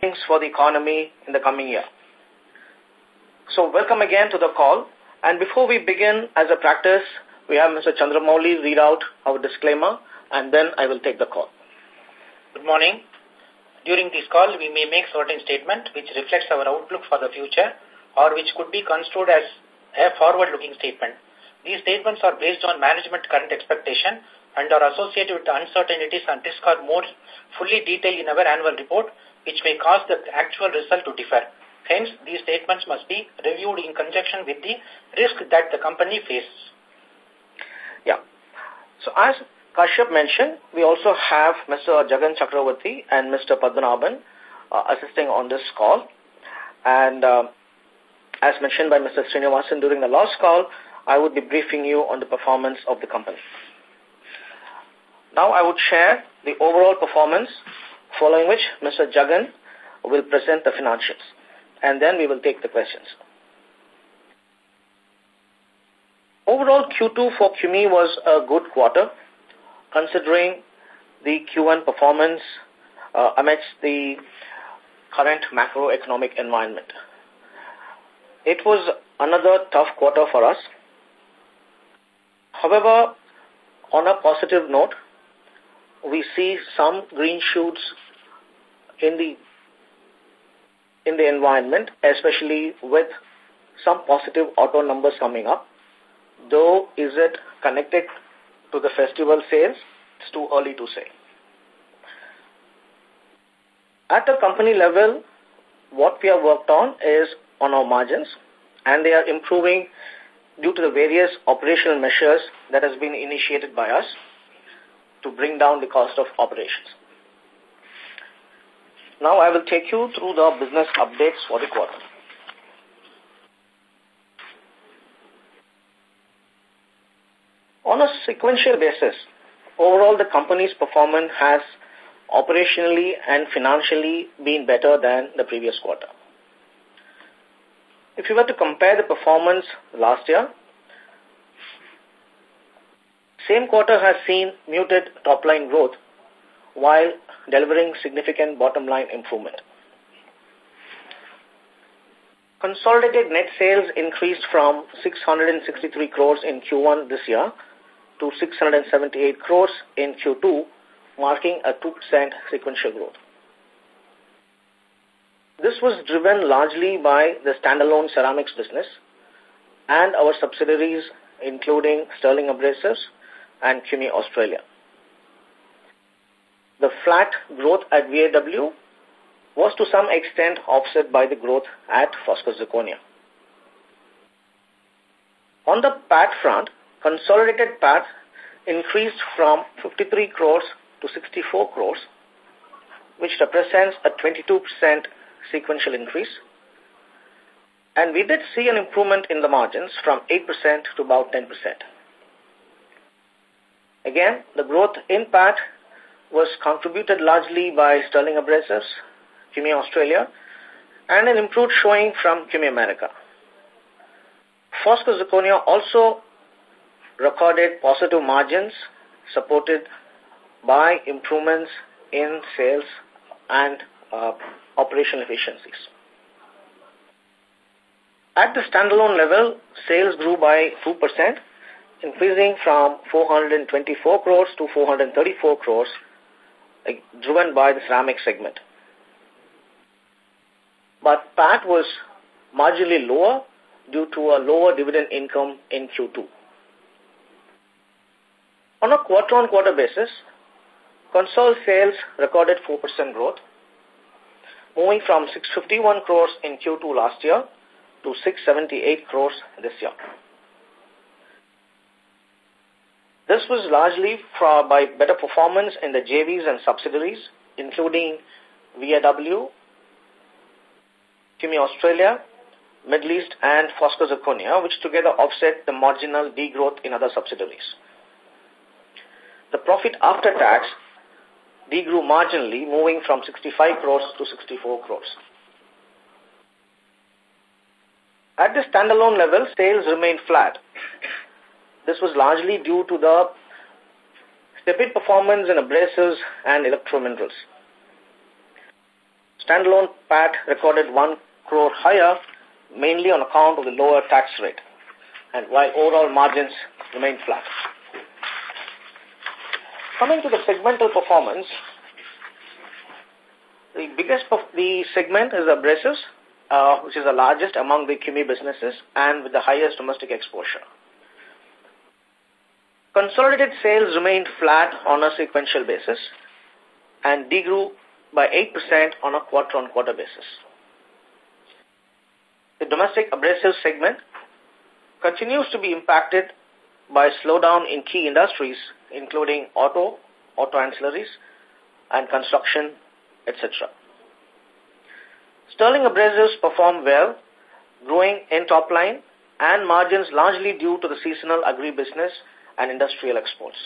things for the economy in the coming year. So welcome again to the call. And before we begin, as a practice, we have Mr. Chandramouli read out our disclaimer, and then I will take the call. Good morning. During this call, we may make certain statement which reflects our outlook for the future or which could be construed as a forward-looking statement. These statements are based on management current expectation and are associated with uncertainties and risks are more fully detailed in our annual report, which may cause the actual result to differ. Hence, these statements must be reviewed in conjunction with the risk that the company faces. Yeah. So as Kashyap mentioned, we also have Mr. Jagan Chakravarti and Mr. Padmanabhan uh, assisting on this call. And uh, as mentioned by Mr. Srinivasan during the last call, I would be briefing you on the performance of the company. Now I would share the overall performance, following which Mr. Jagan will present the financials, and then we will take the questions. Overall, Q2 for CUMI was a good quarter, considering the Q1 performance uh, amidst the current macroeconomic environment. It was another tough quarter for us. However, on a positive note, we see some green shoots in the in the environment, especially with some positive auto numbers coming up. Though, is it connected to the festival sales? It's too early to say. At the company level, what we have worked on is on our margins, and they are improving due to the various operational measures that has been initiated by us to bring down the cost of operations. Now I will take you through the business updates for the quarter. On a sequential basis, overall the company's performance has operationally and financially been better than the previous quarter. If you were to compare the performance last year, same quarter has seen muted top-line growth while delivering significant bottom-line improvement. Consolidated net sales increased from 663 crores in Q1 this year to 678 crores in Q2, marking a 2% sequential growth. This was driven largely by the standalone ceramics business and our subsidiaries including Sterling Abrasives and CUMI Australia. The flat growth at VAW was to some extent offset by the growth at Foskor Zirconia. On the PAT front, consolidated PAT increased from 53 crores to 64 crores, which represents a 22% sequential increase. And we did see an improvement in the margins from 8% to about 10%. Again, the growth in PAT was contributed largely by Sterling Abrasives, CUMI Australia, and an improved showing from CUMI America. Foskor Zirconia also recorded positive margins supported by improvements in sales and uh, operational efficiencies. At the standalone level, sales grew by 2%, increasing from 424 crores to 434 crores, driven by the ceramic segment. But PAT was marginally lower due to a lower dividend income in Q2. On a quarter-on-quarter -quarter basis, console sales recorded 4% growth, moving from 651 crores in Q2 last year to 678 crores this year. This was largely by better performance in the JVs and subsidiaries, including VAW, CUMI Australia, Middle East, and Foskor Zirconia, which together offset the marginal degrowth in other subsidiaries. The profit after tax degrew marginally, moving from 65 crores to 64 crores. At the standalone level, sales remained flat. This was largely due to the tepid performance in abrasives and electrominerals. standalone PAT recorded 1 crore higher, mainly on account of the lower tax rate, and while overall margins remained flat. Coming to the segmental performance, the biggest of the segment is abrasives, uh, which is the largest among the CUMI businesses and with the highest domestic exposure. Consolidated sales remained flat on a sequential basis and degrew by 8% on a quarter-on-quarter basis. The domestic abrasive segment continues to be impacted by slowdown in key industries, including auto, auto ancillaries, and construction, etc. Sterling abrasives performed well, growing in top line and margins largely due to the seasonal agri-business and industrial exports.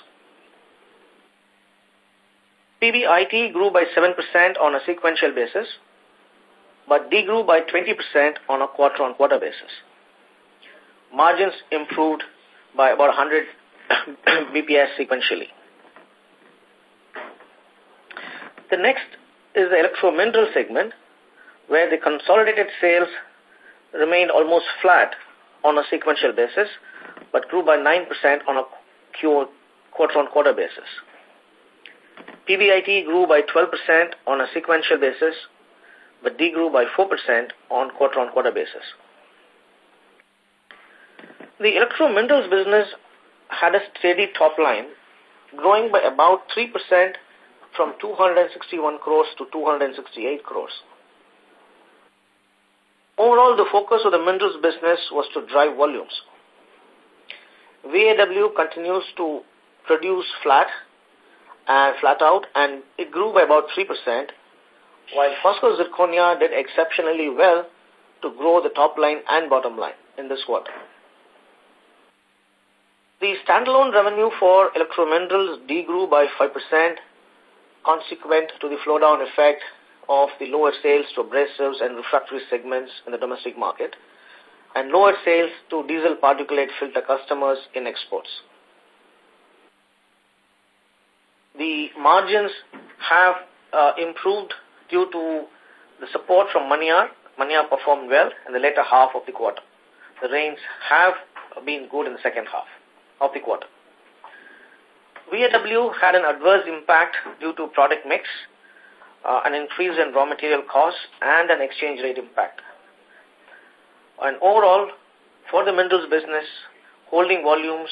PBIT grew by 7% on a sequential basis, but degrew by 20% on a quarter-on-quarter basis. Margins improved by about 100 BPS sequentially. The next is the electro-mineral segment, where the consolidated sales remained almost flat on a sequential basis, but grew by 9% on a quarter-on-quarter basis. PBIT grew by 12% on a sequential basis, but degrew by 4% on quarter-on-quarter basis. The electro-minerals business had a steady top line, growing by about 3% from 261 crores to 268 crores. Overall, the focus of the minerals business was to drive volumes. VAW continues to produce flat and flat out, and it grew by about 3%, while Foskor Zirconia did exceptionally well to grow the top line and bottom line in this quarter. The standalone revenue for electrominerals degrew by 5%, consequent to the flow down effect of the lower sales to abrasives and refractory segments in the domestic market and lower sales to diesel particulate filter customers in exports. The margins have uh, improved due to the support from Maniyar. Maniyar performed well in the later half of the quarter. The rains have been good in the second half of the quarter. VAW had an adverse impact due to product mix, uh, an increase in raw material costs, and an exchange rate impact. And overall, for the minerals business, holding volumes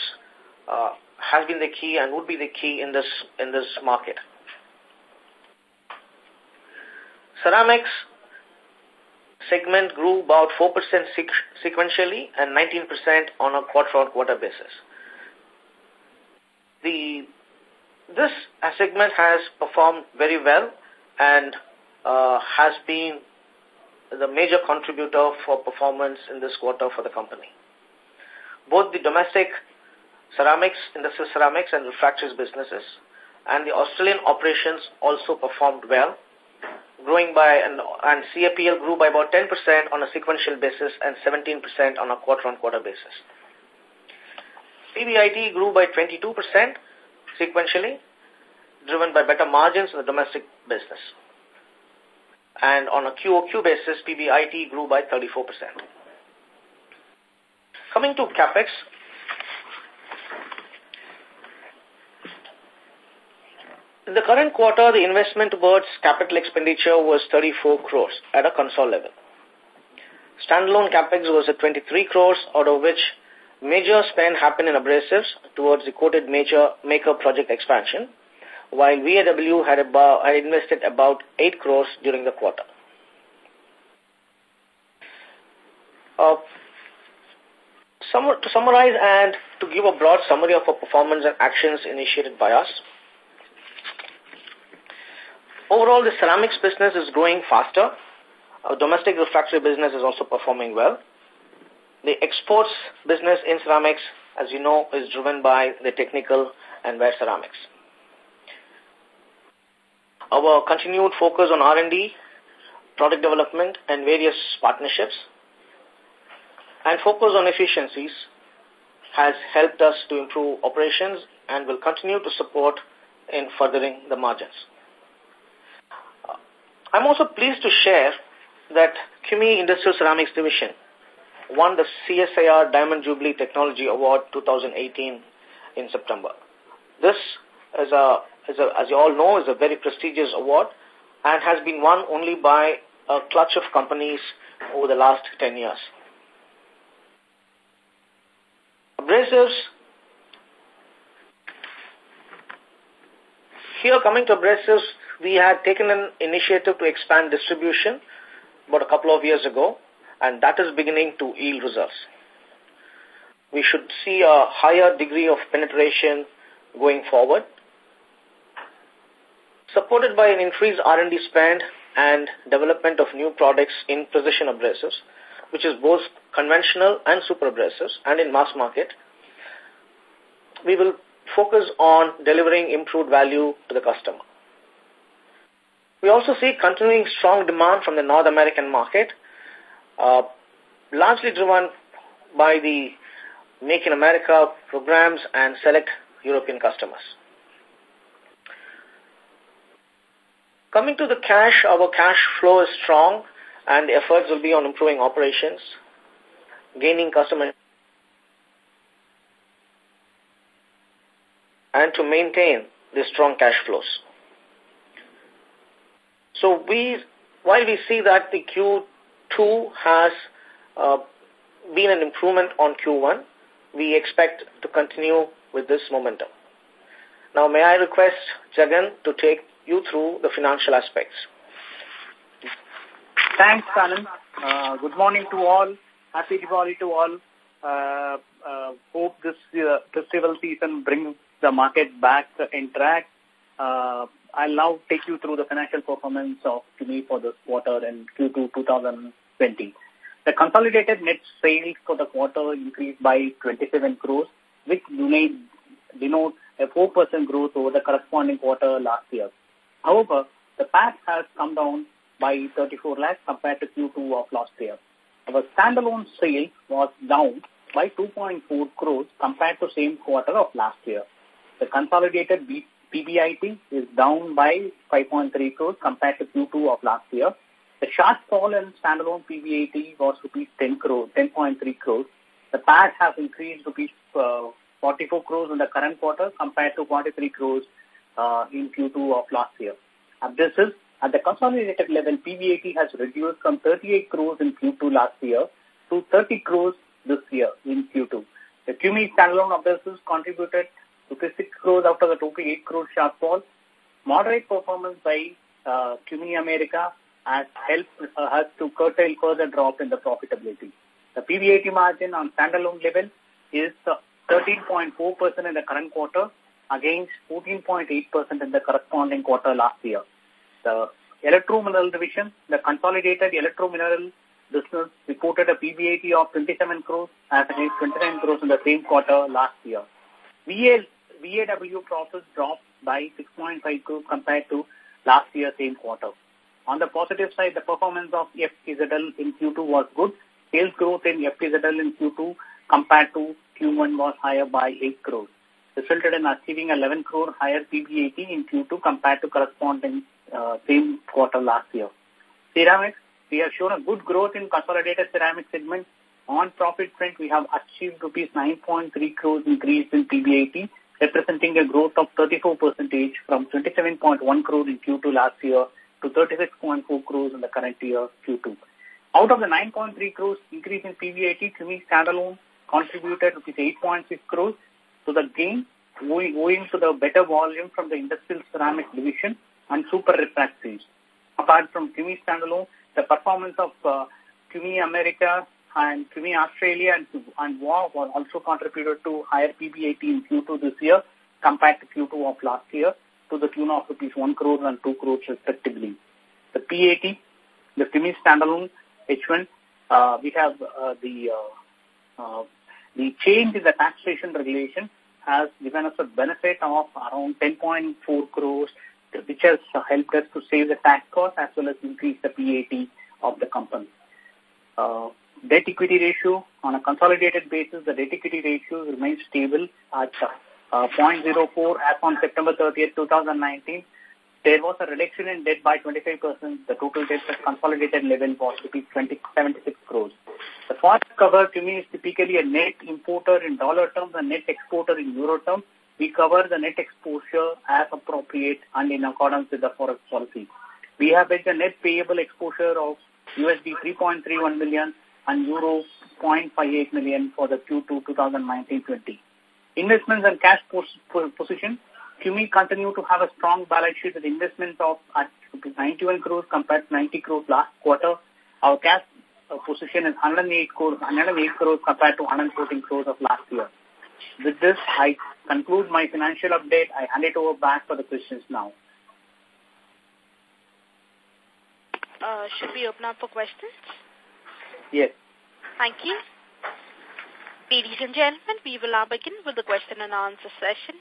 uh, has been the key and would be the key in this in this market. Ceramics segment grew about 4% sequentially and 19% on a quarter-on-quarter basis. The this segment has performed very well and uh, has been the major contributor for performance in this quarter for the company. Both the domestic ceramics, industrial ceramics and refractories businesses and the Australian operations also performed well, growing by, and, CAPL grew by about 10% on a sequential basis and 17% on a quarter-on-quarter basis. PBIT grew by 22% sequentially, driven by better margins in the domestic business. And on a QOQ basis, PBIT grew by 34%. Coming to CAPEX, in the current quarter, the investment towards capital expenditure was 34 crores at a console level. Standalone CAPEX was at 23 crores, out of which major spend happened in abrasives towards the coated major maker project expansion, while VAW had, about, had invested about 8 crores during the quarter. Uh, to summarize and to give a broad summary of our performance and actions initiated by us, overall the ceramics business is growing faster. Our domestic refractory business is also performing well. The exports business in ceramics, as you know, is driven by the technical and wear ceramics. Our continued focus on R&D, product development, and various partnerships, and focus on efficiencies has helped us to improve operations and will continue to support in furthering the margins. Uh, I'm also pleased to share that CUMI Industrial Ceramics Division won the CSIR Diamond Jubilee Technology Award 2018 in September. This, is a, is a, as you all know, is a very prestigious award and has been won only by a clutch of companies over the last 10 years. Abrasives. Here, coming to abrasives, we had taken an initiative to expand distribution about a couple of years ago, and that is beginning to yield results. We should see a higher degree of penetration going forward, supported by an increased R&D spend and development of new products in precision abrasives, which is both conventional and super abrasives, and in mass market. We will focus on delivering improved value to the customer. We also see continuing strong demand from the North American market, uh, largely driven by the Make in America programs and select European customers. Coming to the cash, our cash flow is strong and efforts will be on improving operations, gaining customer and to maintain the strong cash flows. So we, while we see that the Q2 has uh, been an improvement on Q1, we expect to continue with this momentum. Now, may I request Jagan to take you through the financial aspects. Thanks, Anand. Uh, good morning to all. Happy Diwali to all. Uh, uh, hope this uh, festival season brings the market back in track. Uh, I'll now take you through the financial performance of CUMI for this quarter in Q2 2020. The consolidated net sales for the quarter increased by 27 crores, which denotes a 4% growth over the corresponding quarter last year. However, the PAT has come down by 34 lakhs compared to Q2 of last year. Our standalone sales was down by 2.4 crores compared to same quarter of last year. The consolidated PBIT is down by 5.3 crores compared to Q2 of last year. The sharp fall in standalone PBIT was rupees 10 crores, 10.3 crores. The PAT has increased rupees uh, 44 crores in the current quarter compared to 43 crores uh, in Q2 of last year. And this is at the consolidated level, PBIT has reduced from 38 crores in Q2 last year to 30 crores this year in Q2. The CUMI standalone business contributed to 6 crores of the total 8 crore shortfall. Moderate performance by uh, America has helped uh, us to curtail further drop in the profitability. The PBIT margin on standalone level is 13.4% uh, in the current quarter against 14.8% in the corresponding quarter last year. The electro-mineral division, the consolidated electro-mineral business reported a PBIT of 27 crores as against 29 crores in the same quarter last year. VA, VAW profits dropped by 6.5 crores compared to last year same quarter. On the positive side, the performance of FPZL in Q2 was good. Sales growth in FPZL in Q2 compared to Q1 was higher by 8 crores resulted in achieving 11 crore higher PBIT in Q2 compared to corresponding uh, same quarter last year. Ceramics, we have shown a good growth in consolidated ceramic segment. On profit front, we have achieved rupees 9.3 crores increase in PBIT, representing a growth of 34% from 27.1 crore in Q2 last year to 36.4 crores in the current year Q2. Out of the 9.3 crores increase in PBIT, CUMI standalone contributed rupees 8.6 crores to the gain owing to the better volume from the industrial ceramic division and super refractories. Apart from CUMI standalone, the performance of uh, America and CUMI Australia and, and WA also contributed to higher PBIT in Q2 this year compared to Q2 of last year to the tune of rupees 1 crore and 2 crores respectively. The PAT, the CUMI standalone H1, uh, we have uh, the uh, uh, the change in the taxation regulation has given us a benefit of around 10.4 crores, which has helped us to save the tax cost as well as increase the PAT of the company. Uh, debt equity ratio on a consolidated basis, the debt equity ratio remains stable at uh, 0.04 as on September 30th, 2019. There was a reduction in debt by 25%. The total debt at consolidated level was rupees 76 crores. The forex cover to me is typically a net importer in dollar terms and net exporter in euro terms. We cover the net exposure as appropriate and in accordance with the forex policy. We have a net payable exposure of USD 3.31 million and Euro 0.58 million for the Q2 2019-20. Investments and cash position CUMI continue to have a strong balance sheet with investments of at 91 crores compared to 90 crores last quarter. Our cash uh, position is 108 crores, 108 crores compared to 114 crores of last year. With this, I conclude my financial update. I hand it over back for the questions now. Uh, should we open up for questions? Yes. Thank you. Ladies and gentlemen, we will now begin with the question and answer session.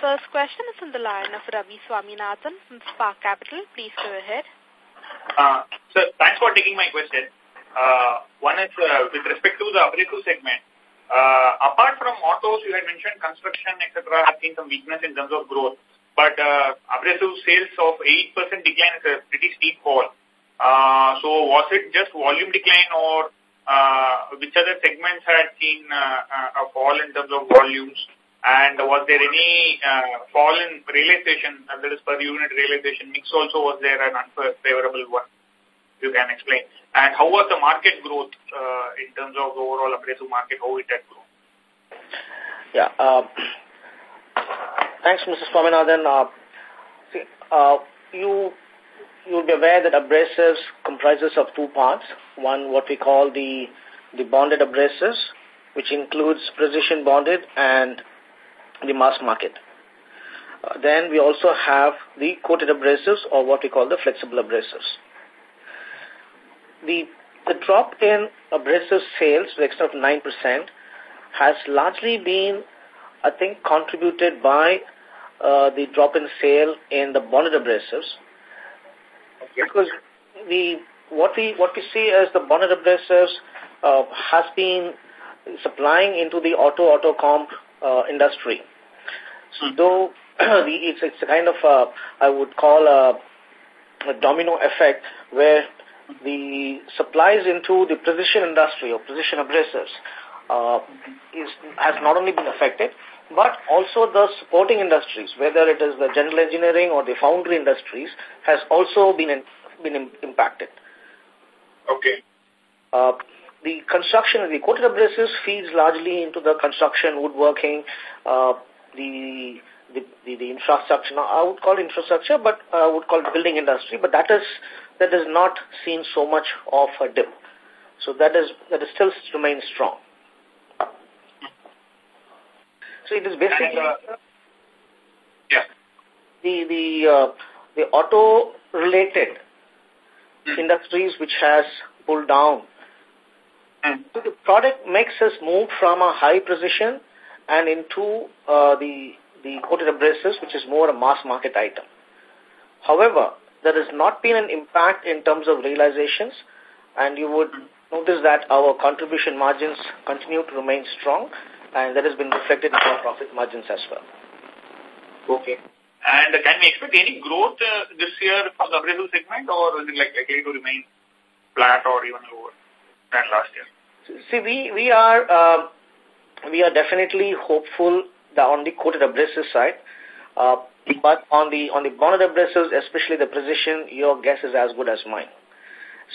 First question is from the line of Ravi Swaminathan from Spark Capital. Please go ahead. Uh, so thanks for taking my question. Uh, one is uh, with respect to the abrasive segment. Uh, apart from autos, you had mentioned construction, etc., have seen some weakness in terms of growth. But uh, abrasive sales of 8% decline is a pretty steep fall. Uh, so was it just volume decline or uh, which other segments had seen uh, uh a fall in terms of volumes? And was there any uh, fall in realization, that is per unit realization mix also was there an unfavorable one? You can explain. And how was the market growth uh, in terms of the overall abrasive market, how it had grown? Yeah. Uh, thanks, Mrs. Swaminathan. Uh, see, uh, you you'll be aware that abrasives comprises of two parts. One, what we call the the bonded abrasives, which includes precision bonded and the mass market. Uh, then we also have the coated abrasives or what we call the flexible abrasives. The, the drop in abrasive sales to the extent of 9% has largely been, I think, contributed by uh, the drop in sale in the bonded abrasives. Okay. Because the what we what we see as the bonded abrasives uh, has been supplying into the auto auto comp uh, industry. So though it's, it's a kind of, a, I would call a, a domino effect where the supplies into the precision industry or precision abrasives uh, is, has not only been affected, but also the supporting industries, whether it is the general engineering or the foundry industries, has also been in, been impacted. Okay. Uh, the construction, the coated abrasives feeds largely into the construction, woodworking, uh, the, the, the, the infrastructure. Now, I would call it infrastructure, but I would call it building industry, but that is, that has not seen so much of a dip. So that is, that is still remains strong. So it is basically uh, yeah. the, the, uh, the auto related mm. industries which has pulled down So the product mix has moved from a high precision and into uh, the, the coated abrasives, which is more a mass market item. However, there has not been an impact in terms of realizations, and you would notice that our contribution margins continue to remain strong, and that has been reflected in our profit margins as well. Okay. And can we expect any growth uh, this year for the abrasive segment, or is it like likely to remain flat or even lower than last year? See, we, we are uh, we are definitely hopeful on the coated abrasive side. Uh, but on the on the bonded abrasives, especially the precision, your guess is as good as mine.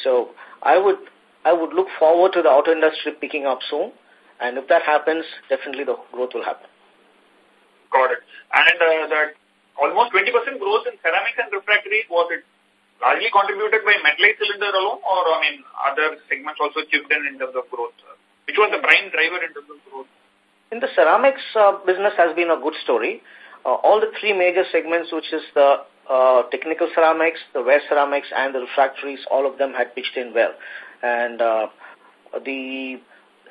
So I would I would look forward to the auto industry picking up soon, and if that happens, definitely the growth will happen. Got it. And uh, that almost 20% growth in ceramics and refractories was it largely contributed by metallized cylinder alone, or I mean other segments also chipped in in terms of growth? Which was the prime driver in terms of growth? In the ceramics uh, business has been a good story. uh, all the three major segments, which is the uh, technical ceramics, the wear ceramics, and the refractories, all of them had pitched in well. And uh, the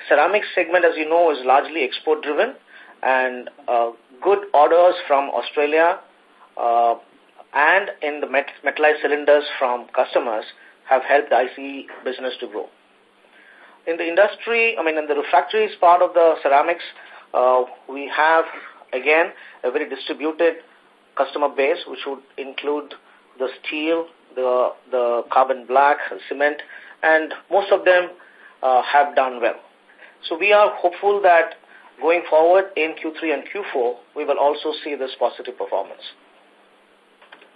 ceramics segment, as you know, is largely export-driven, and uh, good orders from Australia uh, and in the met metallized cylinders from customers have helped the IC business to grow. In the industry, I mean, in the refractories part of the ceramics, uh, we have, again, a very distributed customer base, which would include the steel, the, the carbon black, cement, and most of them uh, have done well. So we are hopeful that going forward in Q3 and Q4, we will also see this positive performance.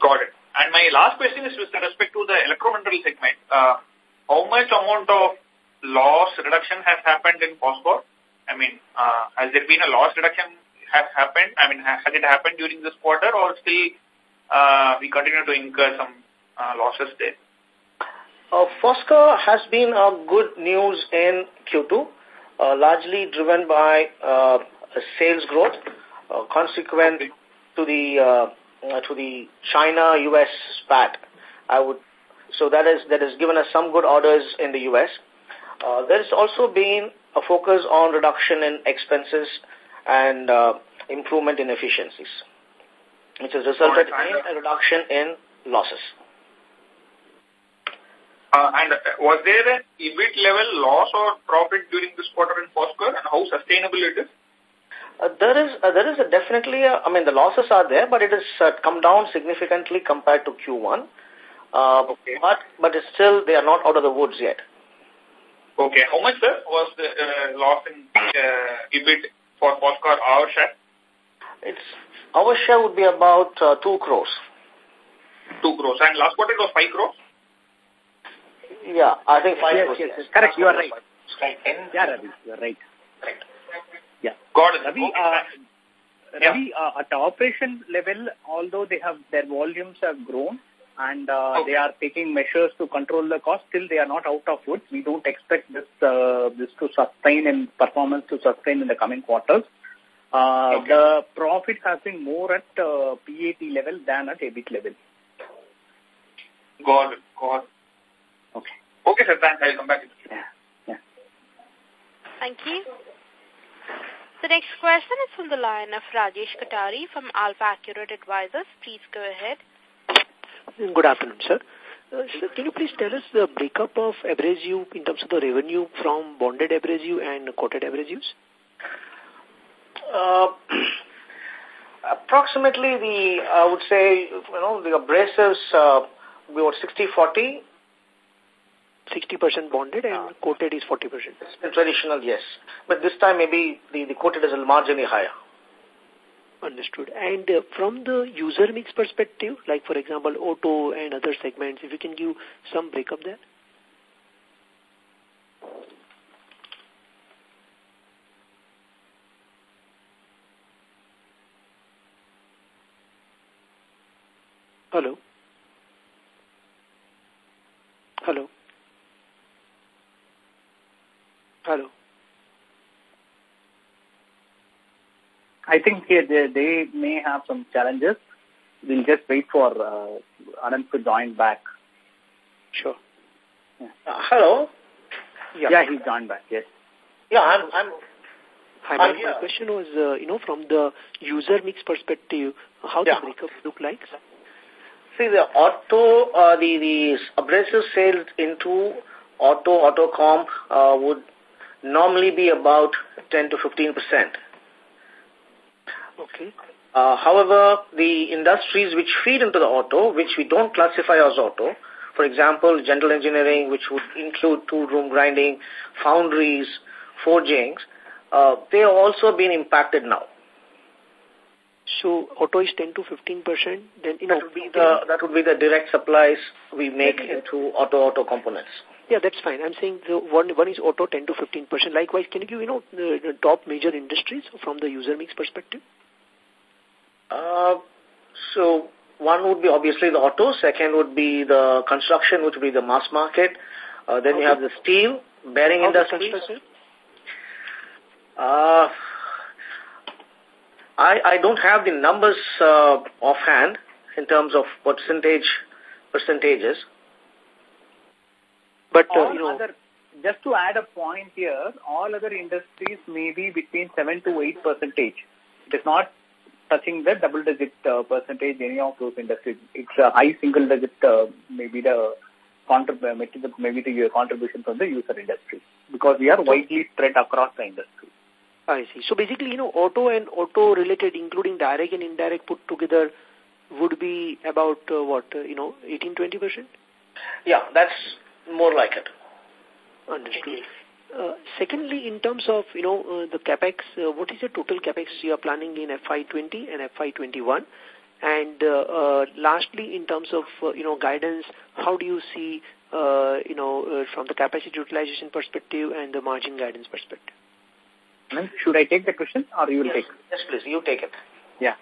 Got it. And my last question is with respect to the electromineral segment. Uh, how much amount of loss reduction has happened in Foskor? I mean, uh, has there been a loss reduction has happened? I mean, has it happened during this quarter or still uh, we continue to incur some uh, losses there? Uh, Foskor has been a good news in Q2, uh, largely driven by uh, sales growth, uh, consequent to the uh, uh, to the China-U.S. spat. I would so that is that has given us some good orders in the U.S. Uh, there has also been a focus on reduction in expenses and uh, improvement in efficiencies, which has resulted in a reduction in losses. Uh, and uh, was there an EBIT level loss or profit during this quarter in Foskor and how sustainable it is? Uh, there is uh, there is a definitely, a, I mean, the losses are there, but it has uh, come down significantly compared to Q1. Uh, okay. But but it's still, they are not out of the woods yet. Okay. How much, sir, was the uh, loss in uh, EBIT for Foskor, our share? It's, our share would be about uh, 2 crores. 2 crores. And last quarter it was 5 crores? Yeah, I think 5 yes, crores. Yes, yes. Correct, you are right. Slide 10. Yeah, Ravi, you are right. Right. Yeah. Got it. Ravi, Okay, uh, Yeah. Ravi uh, at the operation level, although they have their volumes have grown and uh, Okay. they are taking measures to control the cost, still they are not out of woods. We don't expect this uh, this to sustain and performance to sustain in the coming quarters. Uh, Okay. The profit has been more at uh, PAT level than at EBIT level. Got it. Got it. Okay. Okay, sir. Thanks. I'll come back. Yeah. Yeah. Thank you. The next question is from the line of Rajesh Kothari from AlfAccurate Advisors. Please go ahead. Good afternoon, sir. Uh, sir, can you please tell us the breakup of abrasive in terms of the revenue from bonded abrasive and coated abrasives? Uh, approximately the, I would say, you know, the abrasives, uh, we were 60-40. 60% bonded and quoted is 40%. The traditional, yes. But this time maybe the, the coated is marginally higher. Understood. And uh, from the user mix perspective, like for example, auto and other segments, if you can give some breakup there? Hello? Hello? Hello? I think here they, they may have some challenges. We'll just wait for uh, Anand to join back. Sure. Uh, hello? Yeah. yeah, he's joined back, yes. Yeah, I'm, I'm Hi, my, my question was, uh, you know, from the user mix perspective, how Yeah. the breakup look like? See, the auto, uh, the, the abrasive sales into auto, auto comp uh, would normally be about 10 to 15 percent. Okay. Uh, however, the industries which feed into the auto, which we don't classify as auto, for example, general engineering, which would include tool room grinding, foundries, forgings, uh, they have also been impacted now. So auto is 10 to 15 percent. Then That would be the that would be the direct supplies we make into auto auto components. Yeah, that's fine. I'm saying the one one is auto 10 to 15 percent. Likewise, can you give you know the, the top major industries from the user mix perspective? Uh, so one would be obviously the auto, second would be the construction, which would be the mass market. Uh, then you have the steel, bearing How construction? Uh, I, I don't have the numbers uh, offhand in terms of percentage percentages. But, uh, you know, other, just to add a point here, all other industries may be between 7 to 8 percentage. It is not touching the double-digit uh, percentage any of those industries. It's a high single-digit, uh, maybe the contrib maybe the contribution from the user industry because we are widely spread across the industry. I see. So basically, you know, auto and auto related, including direct and indirect put together, would be about uh, what, uh, you know, 18 20%? Yeah, that's more like it. Understood. Uh, secondly, in terms of, you know, uh, the capex, uh, what is the total capex you are planning in FY20 and FY21? And uh, uh, lastly, in terms of, uh, you know, guidance, how do you see, uh, you know, uh, from the capacity utilization perspective and the margin guidance perspective? Should I take the question or you will yes. take Yes, please. You take it. Yeah.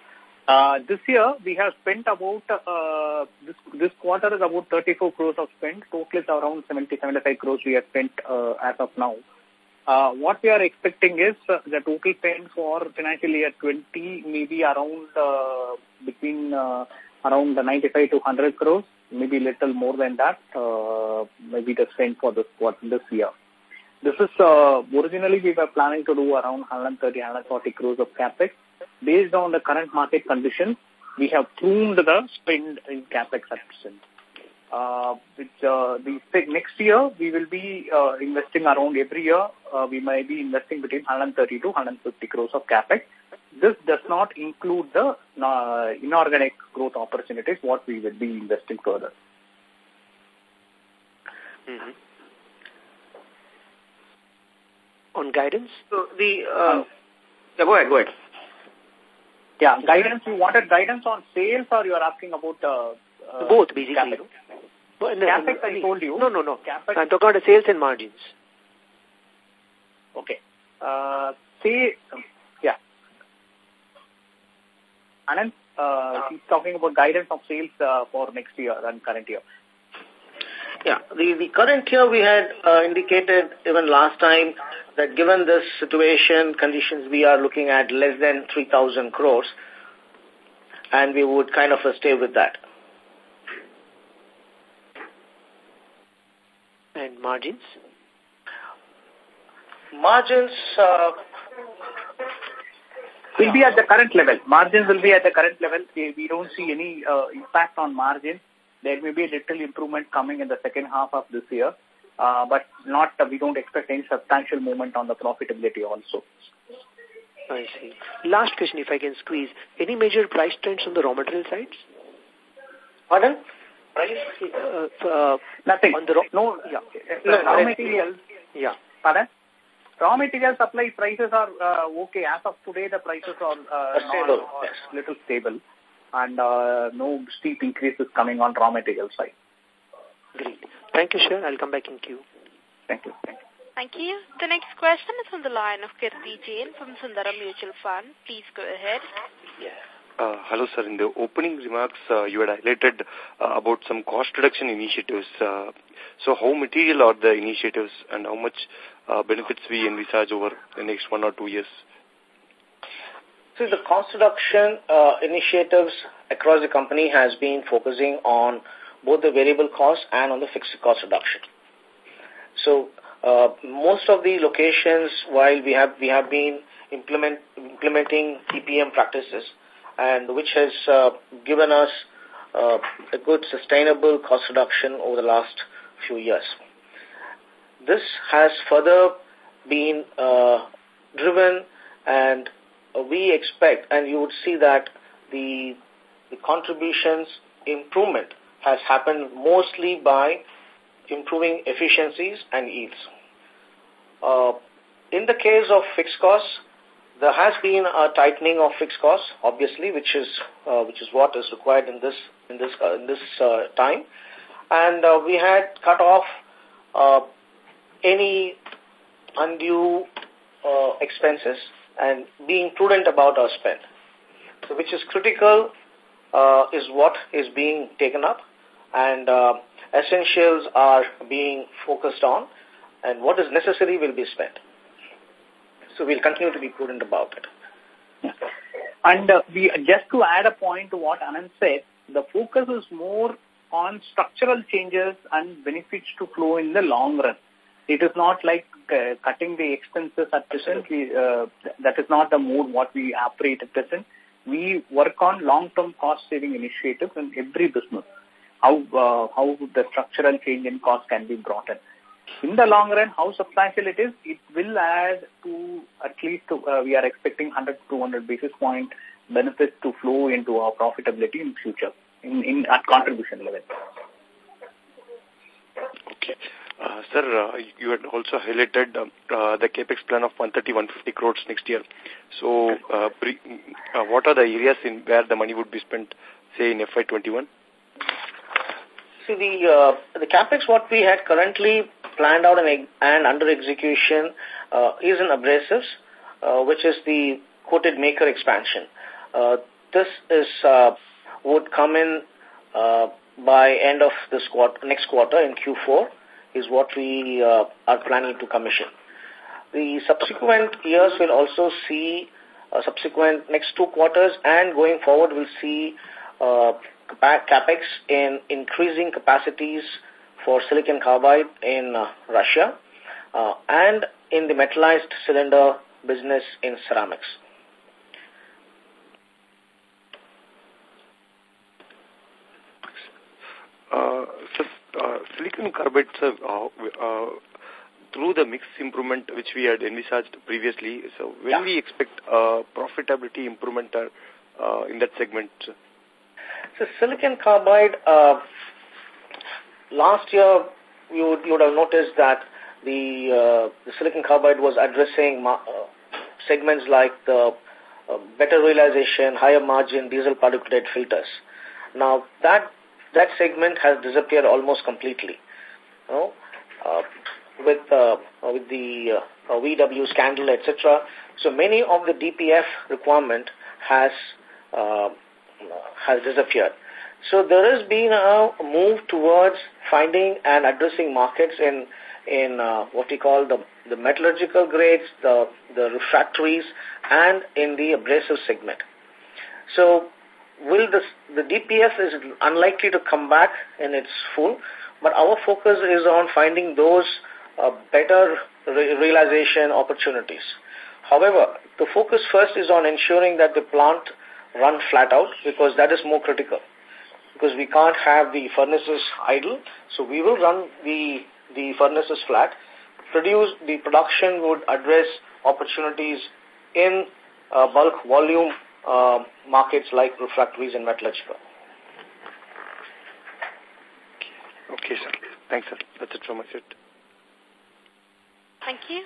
Uh, this year, we have spent about, uh, this, this quarter is about 34 crores of spend. Total is around 70, 75 crores we have spent uh, as of now. Uh, what we are expecting is uh, the total spend for financial year 20 maybe around uh, between uh, around 95 to 100 crores, maybe little more than that, uh, maybe the spend for this quarter, this year. This is, uh, originally we were planning to do around 130, 140 crores of capex. Based on the current market conditions, we have pruned the spend in capex at present. Uh, with, uh, the next year, we will be uh, investing around every year. Uh, we might be investing between 130 to 150 crores of capex. This does not include the uh, inorganic growth opportunities, what we will be investing further. Mm -hmm on guidance? So the, uh, yeah, go ahead, go ahead. Yeah, guidance, you wanted guidance on sales or you are asking about... Uh, uh, Both, basically. No, no, Capex, I told you. No, no, no. Capex. I'm talking about sales and margins. Okay. Uh, say, yeah. Anand, uh, he's talking about guidance of sales uh, for next year and current year. Yeah, the, the current year we had uh, indicated even last time that given this situation, conditions, we are looking at less than 3,000 crores and we would kind of stay with that. And margins? Margins uh, will be at the current level. Margins will be at the current level. We, we don't see any uh, impact on margins there may be a little improvement coming in the second half of this year, uh, but not uh, we don't expect any substantial movement on the profitability also. I see. Last question, if I can squeeze. Any major price trends on the raw material sides? Pardon? Price? Uh, uh, Nothing. On the raw, no, yeah. No, raw materials. Yeah. Pardon? Raw material supply prices are uh, okay. As of today, the prices are uh, stable. Not, yes. little stable and uh, no steep increases coming on raw material side. Great. Thank you, sir. I'll come back in queue. Thank you. Thank you. Thank you. The next question is on the line of Kirti Jain from Sundaram Mutual Fund. Please go ahead. Yeah. Uh, hello, sir. In the opening remarks, uh, you had highlighted uh, about some cost reduction initiatives. Uh, so how material are the initiatives and how much uh, benefits we envisage over the next one or two years? See, the cost reduction uh, initiatives across the company has been focusing on both the variable cost and on the fixed cost reduction. So uh, most of the locations, while we have we have been implement, implementing TPM practices, and which has uh, given us uh, a good sustainable cost reduction over the last few years. This has further been uh, driven and we expect, and you would see that the, the contributions improvement has happened mostly by improving efficiencies and yields. Uh, in the case of fixed costs, there has been a tightening of fixed costs, obviously, which is uh, which is what is required in this in this uh, in this uh, time, and uh, we had cut off uh, any undue uh, expenses and being prudent about our spend. So which is critical uh, is what is being taken up and uh, essentials are being focused on and what is necessary will be spent. So we'll continue to be prudent about it. Yeah. And uh, we just to add a point to what Anand said, the focus is more on structural changes and benefits to flow in the long run. It is not like uh, cutting the expenses at present. We, uh, that is not the mode what we operate at present. We work on long-term cost-saving initiatives in every business. How uh, how the structural change in cost can be brought in. In the long run, how substantial it is, it will add to at least uh, we are expecting 100 to 200 basis point benefits to flow into our profitability in future in, in at contribution level. Okay. Uh, sir, uh, you had also highlighted uh, uh, the capex plan of 130-150 crores next year. So, uh, pre, uh, what are the areas in where the money would be spent, say, in FY21? See, the, uh, the capex what we had currently planned out and, and under execution uh, is in abrasives, uh, which is the coated maker expansion. Uh, this is uh, would come in uh, by end of this quarter, next quarter in Q4 is what we uh, are planning to commission. The subsequent years will also see uh, subsequent next two quarters and going forward we'll see uh, capex in increasing capacities for silicon carbide in uh, Russia uh, and in the metallized cylinder business in ceramics. Uh, so, uh, silicon carbide, uh, uh, through the mix improvement which we had envisaged previously, so when yeah. we expect uh, profitability improvement uh, uh, in that segment? So silicon carbide, uh, last year you would, you would have noticed that the, uh, the silicon carbide was addressing uh, segments like the uh, better realization, higher margin diesel particulate filters. Now that that segment has disappeared almost completely. You know, uh, with uh, with the uh, VW scandal, etc. So many of the DPF requirement has uh, has disappeared. So there has been a move towards finding and addressing markets in in uh, what we call the the metallurgical grades, the the refractories, and in the abrasive segment. So will this, the DPF is unlikely to come back in its full, but our focus is on finding those uh, better re realization opportunities. However, the focus first is on ensuring that the plant run flat out because that is more critical. Because we can't have the furnaces idle, so we will run the, the furnaces flat. Produce the production would address opportunities in uh, bulk volume uh, markets like refractories and metallurgical. Okay, sir. Thanks, sir. That's it from my side. Thank you.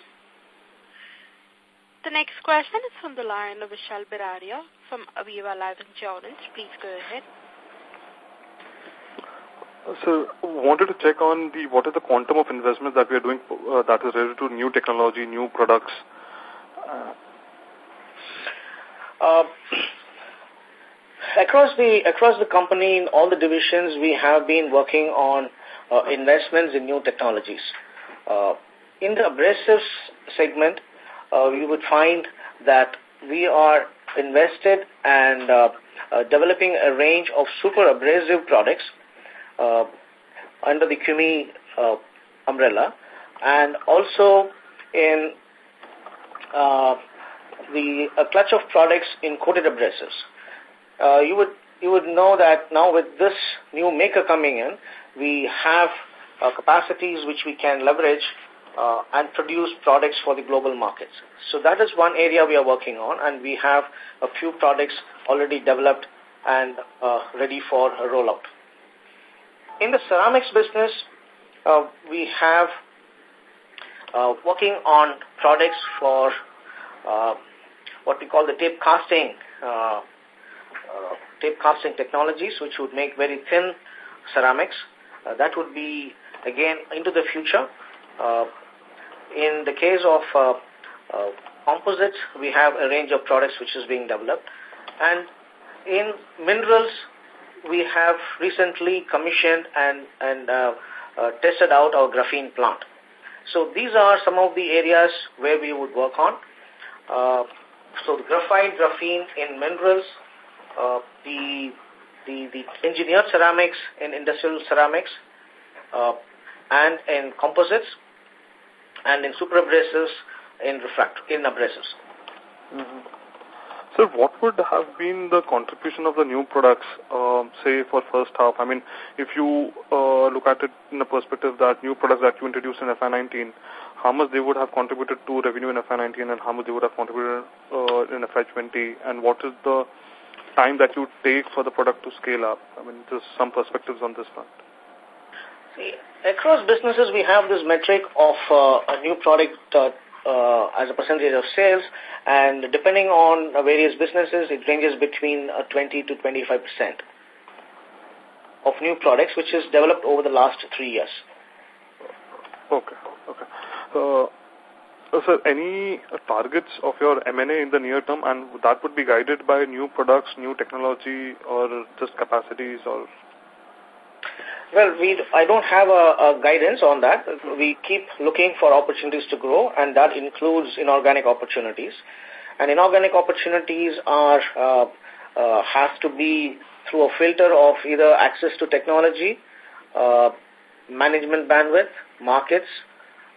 The next question is from the line of Vishal Biraria from Aviva Life Insurance. Please go ahead. So, wanted to check on the what is the quantum of investment that we are doing uh, that is related to new technology, new products. Uh, uh, across the across the company, in all the divisions, we have been working on uh, investments in new technologies. Uh, in the abrasives segment, uh, you would find that we are invested and uh, uh, developing a range of super abrasive products uh, under the CUMI uh, umbrella and also in uh, the a clutch of products in coated abrasives. Uh, you would you would know that now with this new maker coming in, we have uh, capacities which we can leverage uh, and produce products for the global markets. So that is one area we are working on, and we have a few products already developed and uh, ready for a rollout. In the ceramics business, uh, we have uh, working on products for uh, what we call the tape casting uh, uh, tape casting technologies, which would make very thin ceramics. Uh, that would be, again, into the future. Uh, in the case of composites, we have a range of products which is being developed. And in minerals, we have recently commissioned and, and uh, uh, tested out our graphene plant. So these are some of the areas where we would work on. Uh, so the graphite, graphene in minerals, uh, the, the, the engineered ceramics in industrial ceramics, uh, and in composites, and in super abrasives in refract in abrasives. Mm -hmm. So what would have been the contribution of the new products, uh, say, for first half? I mean, if you uh, look at it in the perspective that new products that you introduced in FY19, how much they would have contributed to revenue in FY19 and how much they would have contributed uh, in FY20, and what is the time that you take for the product to scale up? I mean, just some perspectives on this front. See, across businesses, we have this metric of uh, a new product uh, uh, as a percentage of sales, and depending on various businesses, it ranges between uh, 20 to 25 percent of new products, which is developed over the last three years. Okay, okay. Uh, so any targets of your M&A in the near term, and that would be guided by new products, new technology, or just capacities, or well, we, I don't have a, a, guidance on that. We keep looking for opportunities to grow, and that includes inorganic opportunities. And inorganic opportunities are uh, uh, has to be through a filter of either access to technology, uh, management bandwidth, markets,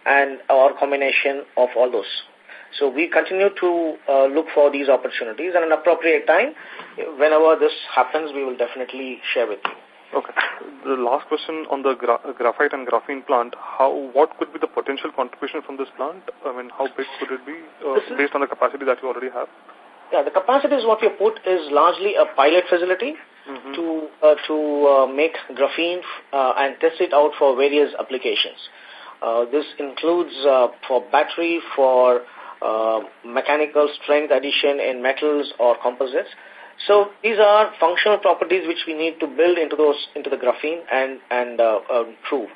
and our combination of all those. So we continue to uh, look for these opportunities, and an appropriate time, whenever this happens, we will definitely share with you. Okay. The last question on the gra graphite and graphene plant, how what could be the potential contribution from this plant? I mean, how big could it be uh, based on the capacity that you already have? Yeah, the capacity is what we put is largely a pilot facility mm -hmm. to uh, to uh, make graphene uh, and test it out for various applications. Uh, this includes uh, for battery, for uh, mechanical strength addition in metals or composites, so these are functional properties which we need to build into those into the graphene and and uh, uh, prove.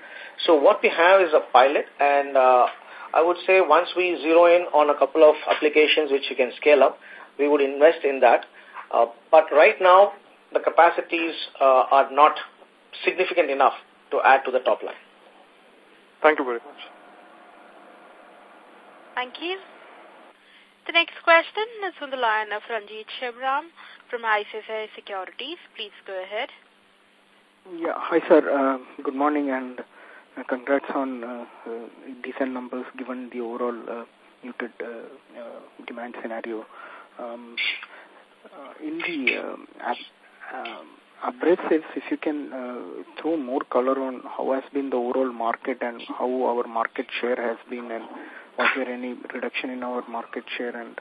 So what we have is a pilot, and uh, I would say once we zero in on a couple of applications which we can scale up, we would invest in that. Uh, but right now, the capacities uh, are not significant enough to add to the top line. Thank you very much. Thank you. The next question is from the line of Ranjit Shivram from ICICI Securities. Please go ahead. Yeah, hi sir. Uh, good morning and uh, congrats on uh, uh, decent numbers given the overall uh, muted uh, uh, demand scenario. Um, uh, in the um, abrasives, if you can uh, throw more color on how has been the overall market and how our market share has been and was there any reduction in our market share and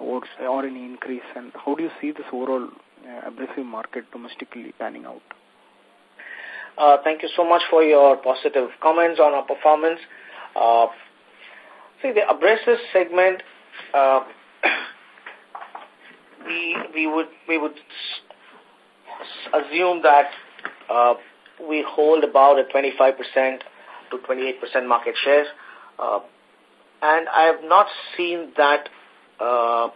or, or any increase? And how do you see this overall uh, abrasive market domestically panning out? Uh, thank you so much for your positive comments on our performance. Uh, see, the abrasive segment, uh, we, we would, we would assume that uh, we hold about a 25% to 28% market share. Uh, and I have not seen that uh,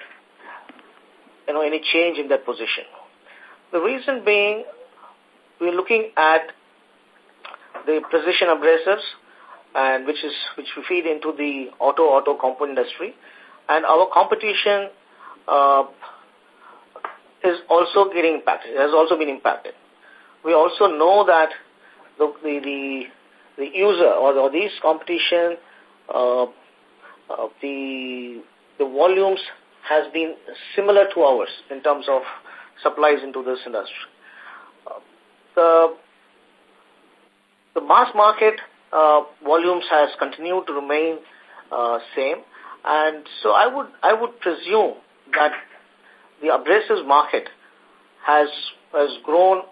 you know, any change in that position. The reason being, we're looking at the precision abrasives, and which is which we feed into the auto auto component industry, and our competition uh, is also getting impacted. Has also been impacted. We also know that the the the, the user or, or these competition, uh, uh, the the volumes has been similar to ours in terms of supplies into this industry. Uh, the, the mass market uh, volumes has continued to remain uh, same, and so I would I would presume that the abrasives market has has grown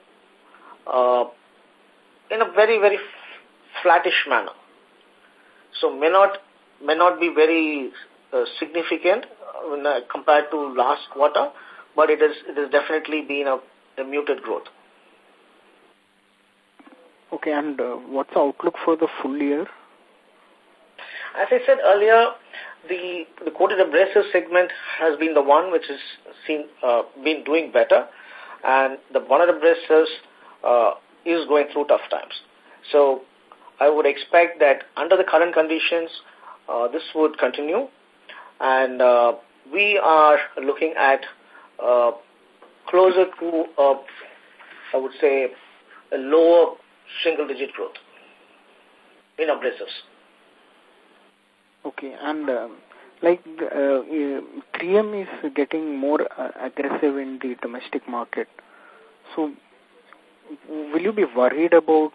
uh, in a very very flattish manner. So may not may not be very uh, significant uh, compared to last quarter, but it is it has definitely been a, a muted growth. Okay, and uh, what's the outlook for the full year? As I said earlier, the the coated abrasive segment has been the one which has seen uh, been doing better, and the bonded abrasives uh, is going through tough times. So I would expect that under the current conditions, uh, this would continue and uh, we are looking at uh, closer to, uh, I would say, a lower single-digit growth in abrasives. Okay, and uh, like uh, 3M is getting more uh, aggressive in the domestic market. So, will you be worried about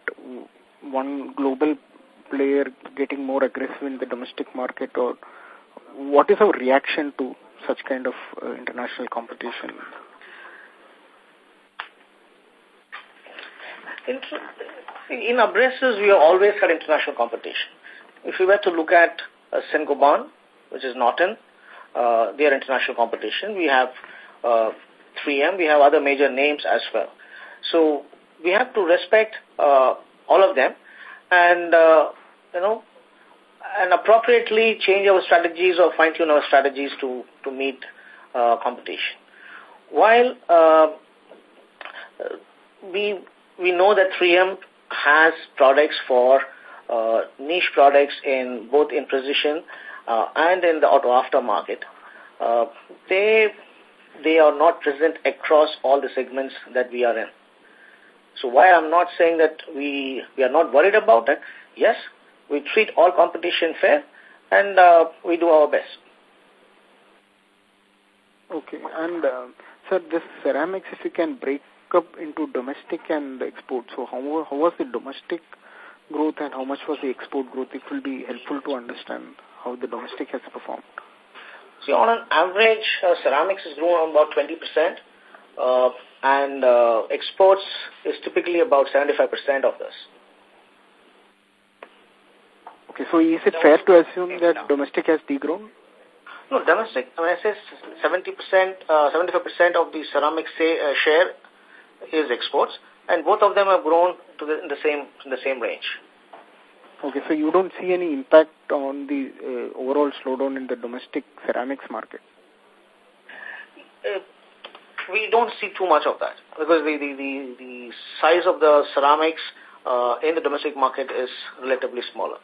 one global player getting more aggressive in the domestic market, or what is our reaction to such kind of uh, international competition? In, abrasives, we have always had international competition. If we were to look at uh, Saint-Gobain, which is Norton, uh, their international competition, we have uh, 3M, we have other major names as well. So we have to respect uh, all of them and, uh, you know, and appropriately change our strategies or fine-tune our strategies to, to meet uh, competition. While uh, we, we know that 3M has products for uh, niche products in both in precision uh, and in the auto aftermarket, uh, they, they are not present across all the segments that we are in. So while I'm not saying that we, we are not worried about it, yes, we treat all competition fair and uh, we do our best. Okay, and uh, sir, this ceramics, if you can break up into domestic and export, so how, how was the domestic growth and how much was the export growth? It will be helpful to understand how the domestic has performed. See, on an average, uh, ceramics has grown about 20%, uh, and uh, exports is typically about 75% of this. Okay, so is it fair to assume that domestic has degrown? No, domestic, when I say 70%, uh, 75% of the ceramic say, uh, share is exports, and both of them have grown to the, in the same in the same range. Okay, so you don't see any impact on the uh, overall slowdown in the domestic ceramics market? Uh, we don't see too much of that because the, the, the, the size of the ceramics uh, in the domestic market is relatively smaller.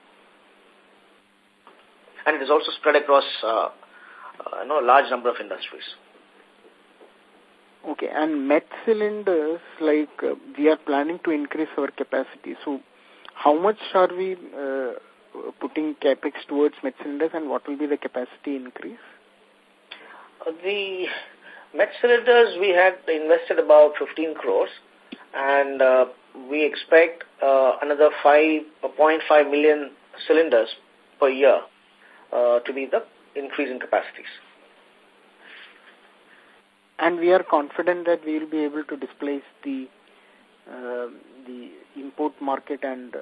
And it is also spread across uh, uh, you know, a large number of industries. Okay, and met cylinders, like uh, we are planning to increase our capacity. So how much are we uh, putting capex towards met cylinders and what will be the capacity increase? Uh, the met cylinders, we had invested about 15 crores and uh, we expect uh, another 5.5 million cylinders per year uh, to be the increase in capacities. And we are confident that we will be able to displace the uh, the import market and uh,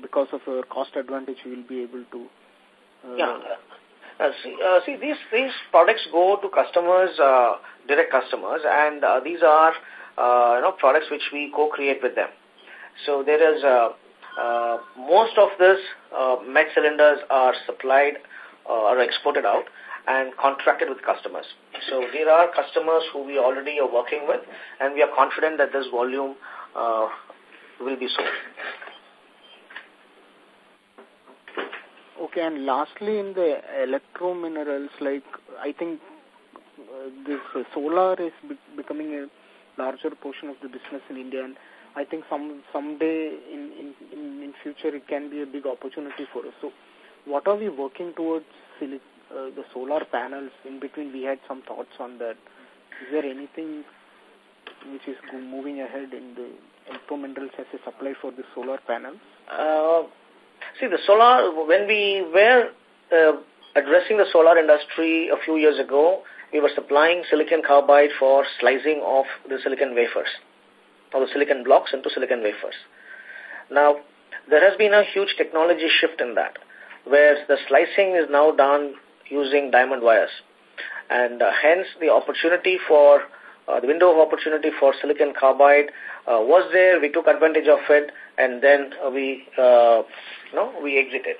because of our cost advantage we will be able to uh, yeah uh, see, see these these products go to customers direct customers and these are you know products which we co-create with them so there is most of this met cylinders are supplied or exported out and contracted with customers. So there are customers who we already are working with and we are confident that this volume uh, will be sold. Okay, and lastly in the electro minerals, like I think uh, this uh, solar is be becoming a larger portion of the business in India and I think some someday in, in, in, future it can be a big opportunity for us. So what are we working towards uh, the solar panels? In between we had some thoughts on that. Is there anything which is moving ahead in the electro minerals as a supply for the solar panels? Uh, see, the solar, when we were uh, addressing the solar industry a few years ago, we were supplying silicon carbide for slicing of the silicon wafers, or the silicon blocks into silicon wafers. Now, there has been a huge technology shift in that, where the slicing is now done using diamond wires. And uh, hence, the opportunity for uh, the window of opportunity for silicon carbide uh, was there. We took advantage of it, and then uh, we, uh, you know, we exited.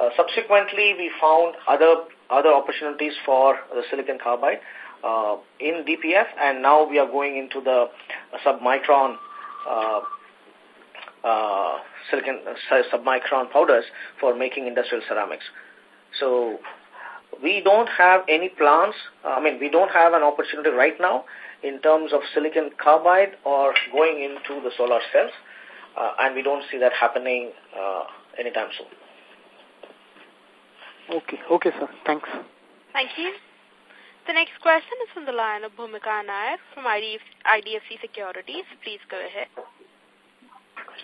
Uh, subsequently, we found other other opportunities for the silicon carbide uh, in DPF, and now we are going into the submicron uh, uh, silicon uh, submicron powders for making industrial ceramics. So we don't have any plans. I mean, we don't have an opportunity right now in terms of silicon carbide or going into the solar cells, uh, and we don't see that happening uh, anytime soon. Okay. Okay, sir. Thanks. Thank you. The next question is from the line of Bhumika Nair from IDFC Securities. Please go ahead.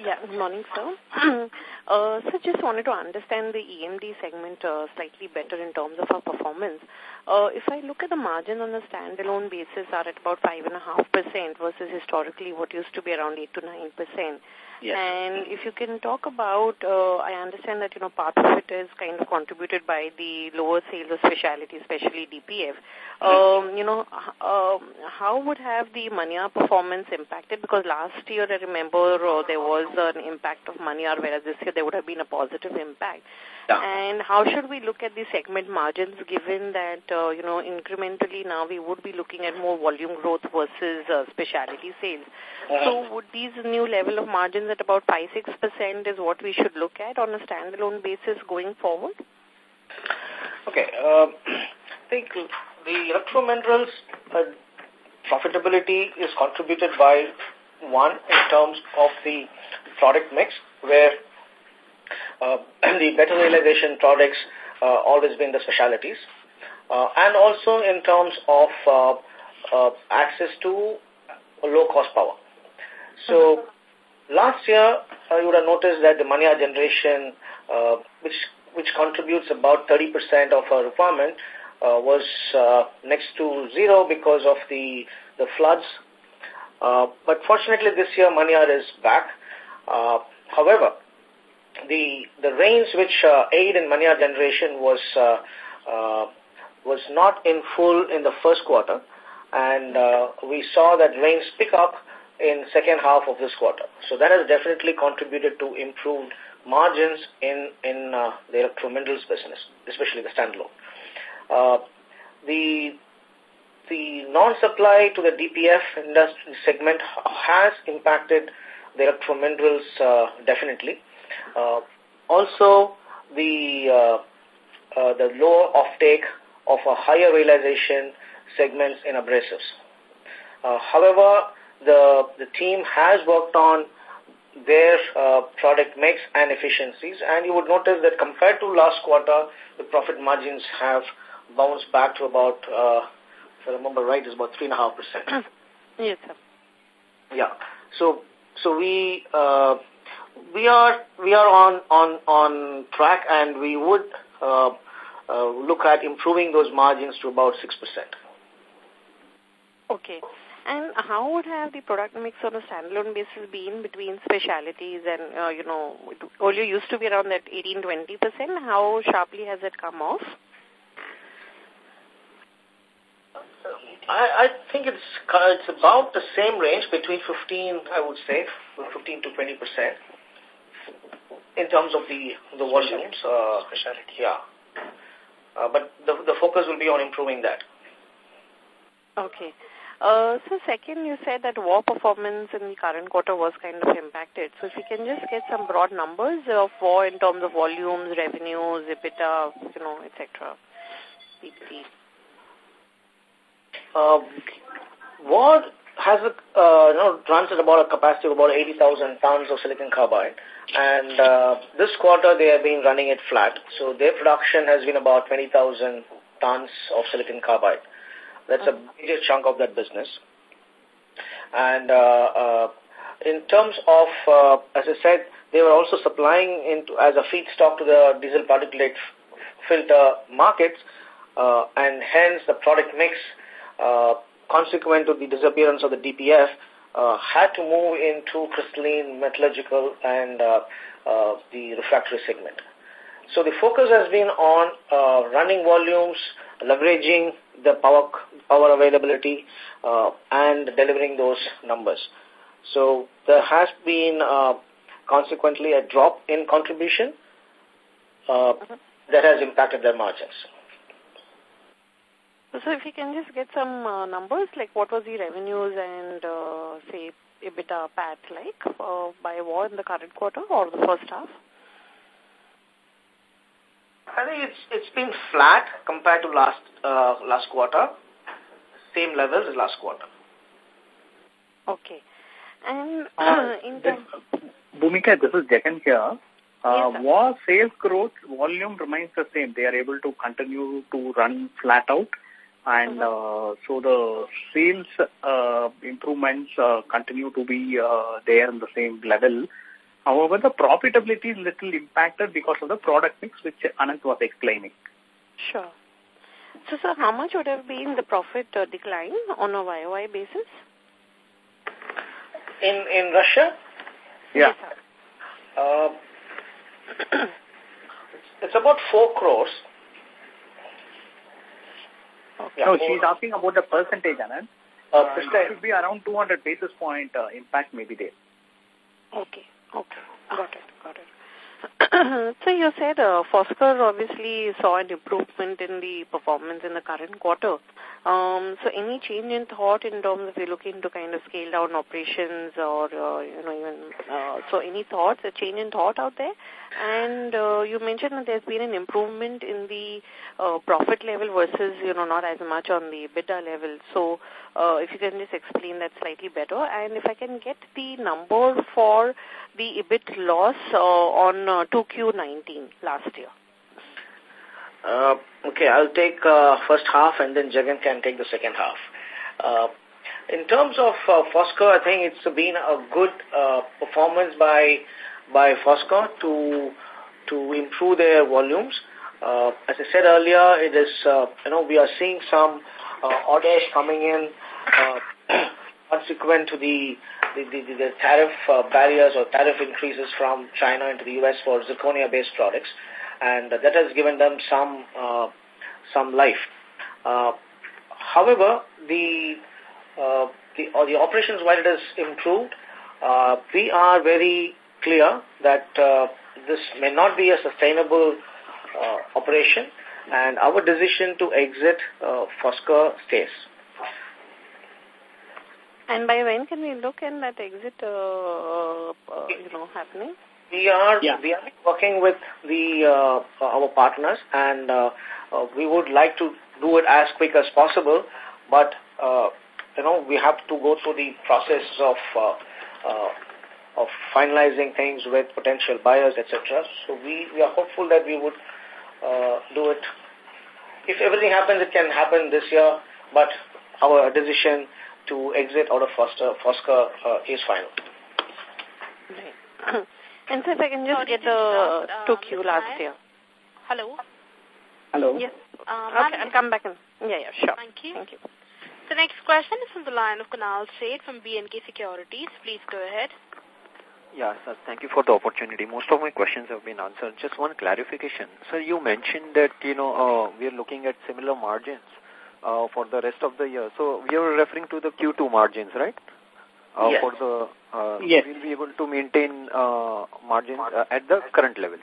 Yeah, good morning, sir. uh, so just wanted to understand the EMD segment uh, slightly better in terms of our performance. Uh, if I look at the margin on a standalone basis are at about 5.5% versus historically what used to be around 8 to 9%. Yes. And if you can talk about, uh, I understand that, you know, part of it is kind of contributed by the lower sales of specialty, especially DPF. Um, you know, uh, how would have the Maniyar performance impacted? Because last year, I remember uh, there was an impact of Maniyar, whereas this year there would have been a positive impact. Yeah. And how should we look at the segment margins given that, uh, you know, incrementally now we would be looking at more volume growth versus uh, specialty sales. Uh-huh. So would these new level of margins at about 5-6% is what we should look at on a standalone basis going forward? Okay. Um, I think the electrominerals uh, profitability is contributed by one in terms of the product mix where the better realization products uh, always been the specialities uh, and also in terms of uh, uh, access to low cost power. So last year uh, you would have noticed that the Maniyar generation uh, which which contributes about 30% of our requirement uh, was uh, next to zero because of the the floods. Uh, but fortunately, this year Maniyar is back. Uh, however, the the rains which uh, aid in Maniyar generation was uh, uh, was not in full in the first quarter, and uh, we saw that rains pick up in second half of this quarter. So that has definitely contributed to improved margins in in uh, the electrominerals business, especially the standalone. Uh, the the non-supply to the DPF industry segment has impacted the electrominerals uh, definitely. Uh, also, the uh, uh, the lower offtake of a higher realization segments in abrasives. Uh, however, the the team has worked on their uh, product mix and efficiencies, and you would notice that compared to last quarter, the profit margins have bounced back to about, uh, if I remember right, is about three and a half percent. Yes, sir. Yeah. So, so we uh, we are we are on on on track, and we would uh, uh, look at improving those margins to about six percent. Okay. And how would have the product mix on a standalone basis been between specialities and, uh, you know, it earlier used to be around that 18-20%. How sharply has it come off? I, I think it's it's about the same range between 15, I would say, 15 to 20 percent in terms of the the volumes. Uh, Specialty. Yeah. Uh, but the the focus will be on improving that. Okay. Uh, so second, you said that VAW performance in the current quarter was kind of impacted. So if you can just get some broad numbers of VAW in terms of volumes, revenues, EBITDA, you know, etc. Uh, Ward has a, uh, you know, runs at about a capacity of about 80,000 tons of silicon carbide. And uh, this quarter they have been running it flat. So their production has been about 20,000 tons of silicon carbide. That's a major chunk of that business. And uh, uh, in terms of, uh, as I said, they were also supplying into as a feedstock to the diesel particulate filter markets, uh, and hence the product mix, uh, consequent to the disappearance of the DPF, uh, had to move into crystalline, metallurgical, and uh, uh, the refractory segment. So the focus has been on uh, running volumes, leveraging the power power availability, uh, and delivering those numbers. So there has been uh, consequently a drop in contribution uh, that has impacted their margins. So if you can just get some uh, numbers, like what was the revenues and, uh, say, EBITDA PAT like uh, by VAW in the current quarter or the first half? I, I think it's it's been flat compared to last uh, last quarter, same levels as last quarter. Okay. And uh, in terms... Bhumika, this is Jagan here. Uh, yes, was sales growth volume remains the same. They are able to continue to run flat out. And uh -huh. so the sales uh, improvements uh, continue to be uh, there in the same level. However, the profitability is little impacted because of the product mix, which Anant was explaining. Sure. So, sir, how much would have been the profit uh, decline on a YOY basis? In in Russia? Yeah. Yes, uh, it's about 4 crores. Yeah, no, she's asking about the percentage, Anand. Uh, uh, it should be around 200 basis point uh, impact maybe there. Okay, okay. Got it, got it. so you said uh, Foskor obviously saw an improvement in the performance in the current quarter. Um, so any change in thought in terms of you looking to kind of scale down operations or, uh, you know, even, uh, so any thoughts, a change in thought out there? And uh, you mentioned that there's been an improvement in the uh, profit level versus, you know, not as much on the EBITDA level. So uh, if you can just explain that slightly better. And if I can get the number for the EBIT loss uh, on uh, 2Q19 last year. Uh, okay, I'll take uh, first half and then Jagan can take the second half. Uh, in terms of uh, Foskor, I think it's been a good uh, performance by by Foskor to to improve their volumes. Uh, as I said earlier, it is uh, you know we are seeing some uh, orders coming in uh, consequent to the the, the, the tariff uh, barriers or tariff increases from China into the U.S. for zirconia-based products, and that has given them some uh, some life. Uh, however, the uh, the, uh, the operations, while it has improved, uh, we are very clear that uh, this may not be a sustainable uh, operation, and our decision to exit uh, Foskor stays. And by when can we look in that exit, uh, uh, you know, happening? We are yeah. we are working with the uh, our partners, and uh, uh, we would like to do it as quick as possible. But uh, you know, we have to go through the process of uh, uh, of finalizing things with potential buyers, etc. So we we are hopeful that we would uh, do it. If everything happens, it can happen this year. But our decision to exit out of Foster, Foskor uh, is final. Right. and so if I can just Sorry get the uh, 2Q last year. Hello? Hello? Yes. Um, okay, I'll come back in. Yeah, yeah, sure. Thank you. Thank you. The next question is from the line of Kunal Seth from B&K Securities. Please go ahead. Yeah, sir. Thank you for the opportunity. Most of my questions have been answered. Just one clarification. Sir, you mentioned that, you know, uh, we are looking at similar margins uh, for the rest of the year. So we are referring to the Q2 margins, right? Uh, yes. For the, uh, yes. we'll be able to maintain uh, margins uh, at the current levels.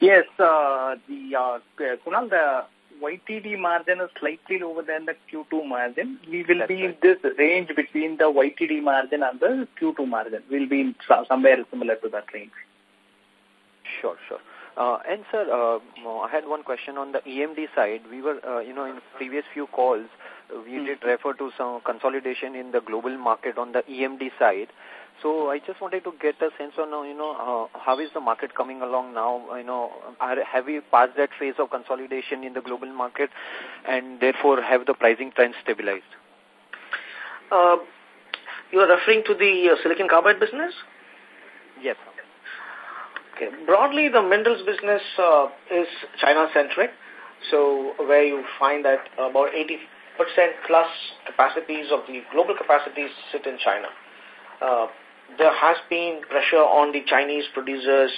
Yes, uh, the uh, Kunal, the YTD margin is slightly lower than the Q2 margin. We will That's be right. in this range between the YTD margin and the Q2 margin. We'll be in somewhere similar to that range. Sure, sure. Uh, and sir, uh, I had one question on the EMD side. We were, uh, you know, in previous few calls, we mm -hmm. did refer to some consolidation in the global market on the EMD side. So I just wanted to get a sense on, you know, uh, how is the market coming along now? You know, are, have we passed that phase of consolidation in the global market and therefore have the pricing trends stabilized? Uh, you are referring to the uh, silicon carbide business? Yes. Okay. Broadly, the minerals business uh, is China-centric, so where you find that about 80% plus capacities of the global capacities sit in China. Uh, there has been pressure on the Chinese producers,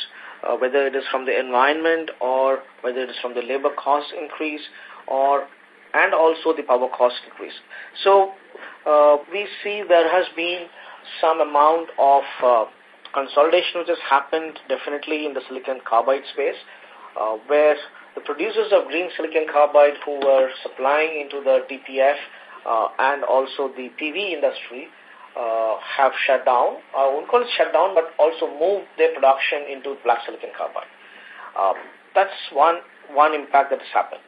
uh, whether it is from the environment or whether it is from the labor cost increase or and also the power cost increase. So uh, we see there has been some amount of uh, consolidation which has happened definitely in the silicon carbide space, uh, where the producers of green silicon carbide who were supplying into the DPF uh, and also the PV industry uh, have shut down. I won't call it shut down, but also moved their production into black silicon carbide. Um, that's one, one impact that has happened.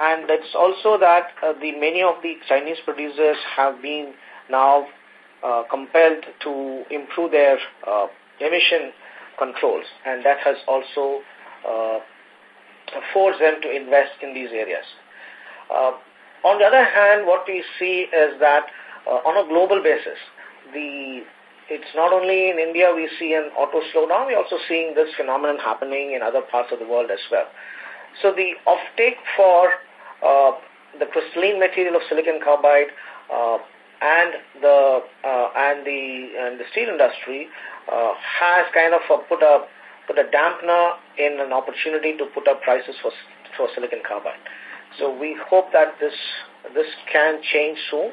And it's also that uh, the many of the Chinese producers have been now uh, compelled to improve their uh, emission controls, and that has also uh, forced them to invest in these areas. Uh, on the other hand, what we see is that uh, on a global basis, the it's not only in India we see an auto slowdown, we're also seeing this phenomenon happening in other parts of the world as well. So the offtake for uh, the crystalline material of silicon carbide uh, and the uh, and the and the steel industry uh, has kind of uh, put a put a dampener in an opportunity to put up prices for for silicon carbide. So we hope that this this can change soon.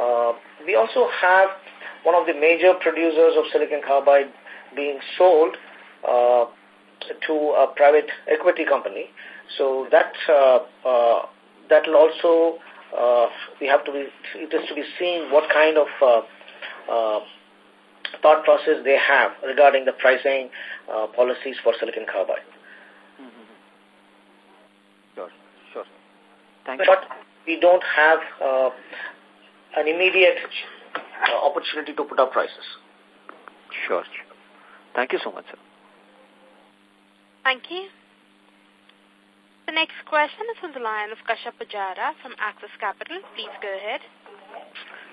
Uh, we also have one of the major producers of silicon carbide being sold uh, to a private equity company. So that uh, uh, that will also uh, we have to be it is to be seen what kind of uh, uh, thought process they have regarding the pricing uh, policies for silicon carbide. Mm -hmm. Sure, sure. Thank but we don't have uh, an immediate uh, opportunity to put up prices. Sure. Thank you so much, sir. Thank you. The next question is from the line of Kashyap Pujara from Axis Capital. Please go ahead.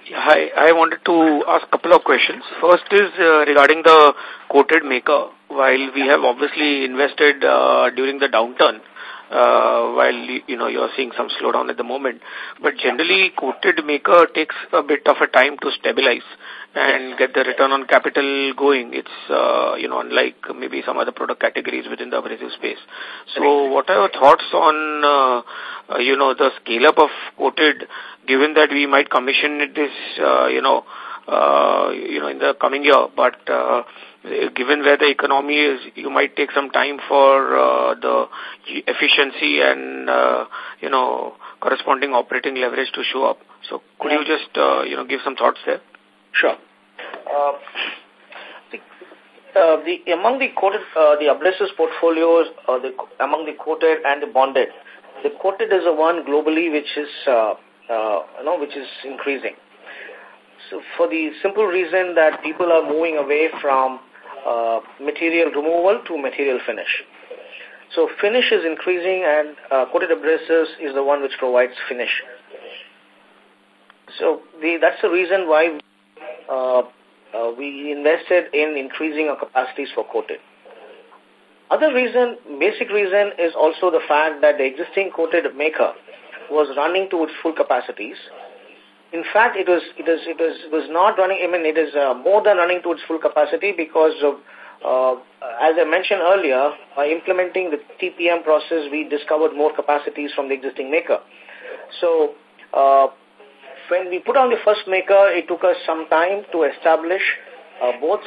Yeah, hi, I wanted to ask a couple of questions. First is uh, regarding the coated maker. While we have obviously invested uh, during the downturn, uh, while you know you're seeing some slowdown at the moment. But generally, coated maker takes a bit of a time to stabilize and get the return on capital going. It's uh, you know unlike maybe some other product categories within the abrasive space. So, what are your thoughts on uh, uh, you know the scale up of coated, given that we might commission this uh, you know uh, you know in the coming year, but uh, given where the economy is, you might take some time for uh, the efficiency and, uh, you know, corresponding operating leverage to show up. So could you just, uh, you know, give some thoughts there? Sure. Uh, the, uh, the among the coated, uh, the abrasives portfolios, uh, the, among the coated and the bonded, the coated is the one globally which is, uh, uh, you know, which is increasing. So for the simple reason that people are moving away from uh, material removal to material finish. So finish is increasing and uh, coated abrasives is the one which provides finish. So the, that's the reason why uh, uh, we invested in increasing our capacities for coated. Other reason, basic reason is also the fact that the existing coated maker was running to its full capacities in fact, it was it was it was it was not running. I mean, it is uh, more than running to its full capacity because of, uh, as I mentioned earlier, by implementing the TPM process, we discovered more capacities from the existing maker. So, uh, when we put on the first maker, it took us some time to establish uh, both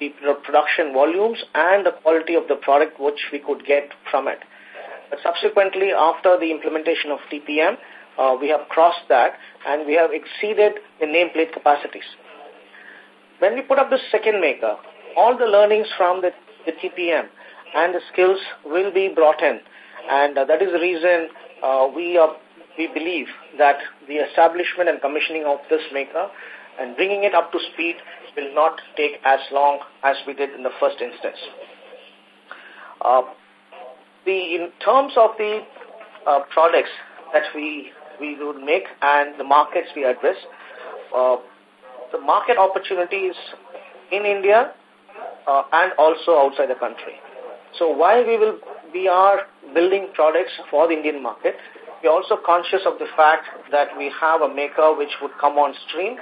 the production volumes and the quality of the product which we could get from it. But subsequently, after the implementation of TPM, uh, we have crossed that and we have exceeded the nameplate capacities. When we put up the second maker, all the learnings from the, the TPM and the skills will be brought in. And uh, that is the reason uh, we, uh, we believe that the establishment and commissioning of this maker and bringing it up to speed will not take as long as we did in the first instance. Uh, the, in terms of the uh, products that we we would make and the markets we address. Uh, the market opportunities in India uh, and also outside the country. So while we will we are building products for the Indian market, we are also conscious of the fact that we have a maker which would come on stream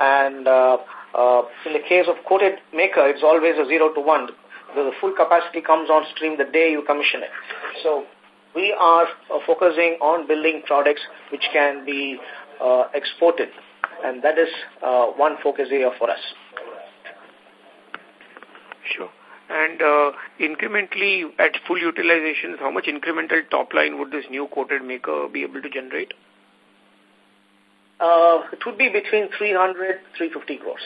and uh, uh, in the case of coated maker, it's always a zero to one. The full capacity comes on stream the day you commission it. So we are uh, focusing on building products which can be uh, exported. And that is uh, one focus area for us. Sure. And uh, incrementally, at full utilization, how much incremental top line would this new coated maker be able to generate? Uh, it would be between 300 350 crores.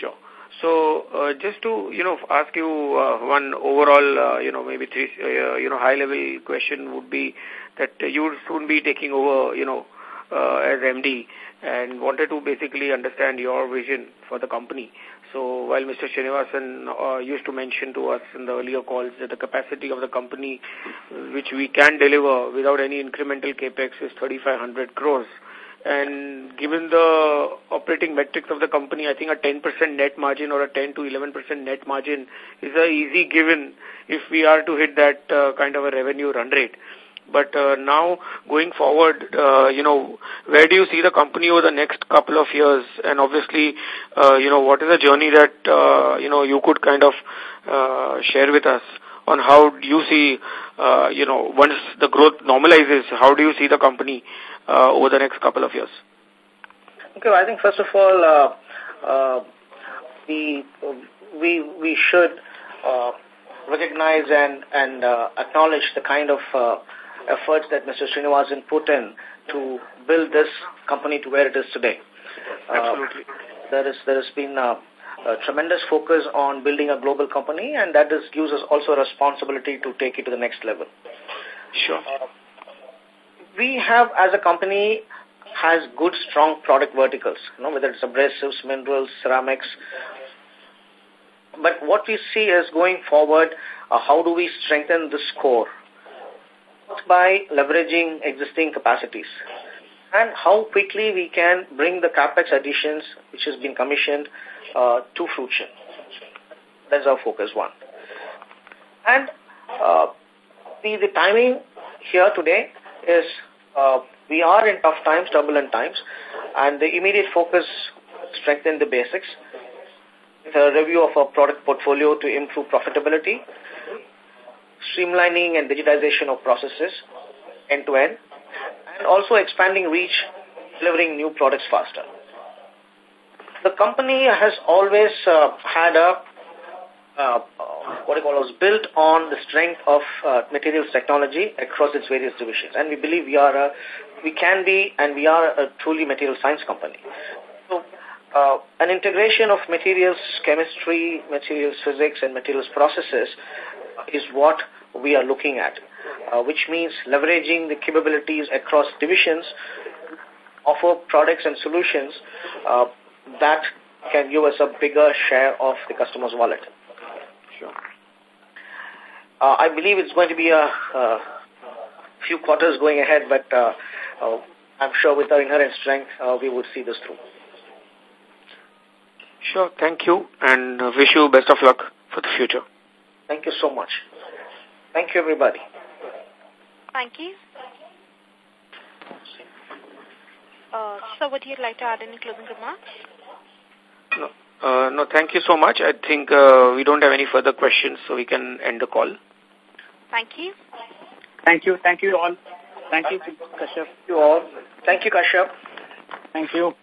Sure. So uh, just to, you know, ask you uh, one overall, uh, you know, maybe three, uh, you know, high-level question would be that you would soon be taking over, you know, uh, as MD and wanted to basically understand your vision for the company. So while Mr. Srinivasan uh, used to mention to us in the earlier calls that the capacity of the company which we can deliver without any incremental capex is 3,500 crores. And given the operating metrics of the company, I think a 10% net margin or a 10 to 11% net margin is a easy given if we are to hit that uh, kind of a revenue run rate. But uh, now, going forward, uh, you know, where do you see the company over the next couple of years? And obviously, you know, what is the journey that, you know, you could kind of share with us on how you see, you know, once the growth normalizes, how do you see the company over the next couple of years? Okay, I think first of all, uh, uh, we, we, we should uh, recognize and, and uh, acknowledge the kind of uh, efforts that Mr. Srinivasan put in to build this company to where it is today. Uh, Absolutely. there, is, there has been a, a, tremendous focus on building a global company and that is, gives us also a responsibility to take it to the next level. Sure. We have, as a company, has good, strong product verticals, you know, whether it's abrasives, minerals, ceramics. But what we see is going forward, uh, how do we strengthen this core? by leveraging existing capacities and how quickly we can bring the capex additions which has been commissioned uh, to fruition. That's our focus one. And uh, the, the timing here today is uh, we are in tough times, turbulent times, and the immediate focus strengthen the basics, the review of our product portfolio to improve profitability, streamlining and digitization of processes end-to-end, -end, and also expanding reach, delivering new products faster. The company has always uh, had a, uh, what I call was built on the strength of uh, materials technology across its various divisions. And we believe we are a, we can be and we are a truly material science company. So uh, an integration of materials chemistry, materials physics, and materials processes is what we are looking at, uh, which means leveraging the capabilities across divisions, offer products and solutions uh, that can give us a bigger share of the customer's wallet. Sure. Uh, I believe it's going to be a, a few quarters going ahead, but uh, uh, I'm sure with our inherent strength, uh, we would see this through. Sure. Thank you and wish you best of luck for the future. Thank you so much. Thank you, everybody. Thank you. Uh, so would you like to add any closing remarks? No, uh, no thank you so much. I think uh, we don't have any further questions, so we can end the call. Thank you. Thank you. Thank you all. Thank you, Kashyap. You all. Thank you, Kashyap. Thank you.